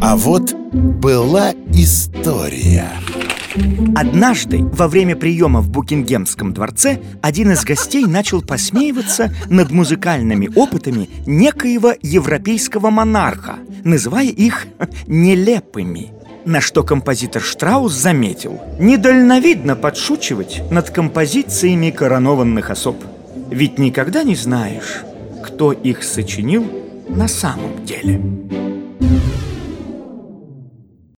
А вот была история. Однажды, во время приема в Букингемском дворце, один из гостей начал посмеиваться над музыкальными опытами некоего европейского монарха, называя их нелепыми. На что композитор Штраус заметил Недальновидно подшучивать над композициями коронованных особ Ведь никогда не знаешь, кто их сочинил на самом деле